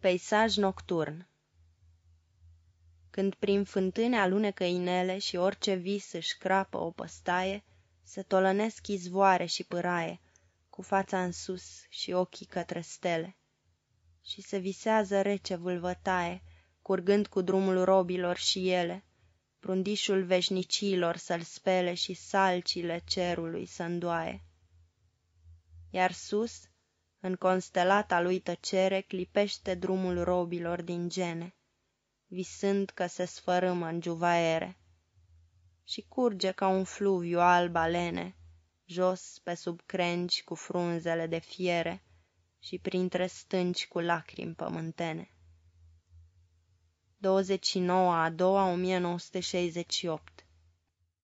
Peisaj nocturn Când prin fântâne alunecă inele Și orice vis își crapă o păstaie, Se tolănesc izvoare și pâraie, Cu fața în sus și ochii către stele. Și se visează rece vâlvătaie, Curgând cu drumul robilor și ele, Prundișul veșniciilor să-l spele Și salcile cerului să îndoaie. Iar sus, în constelata lui tăcere, Clipește drumul robilor din gene, Visând că se sfărâmă în juvaere. Și curge ca un fluviu alb alene, Jos pe sub crengi cu frunzele de fiere Și printre stânci cu lacrimi pământene. 29 a doua 1968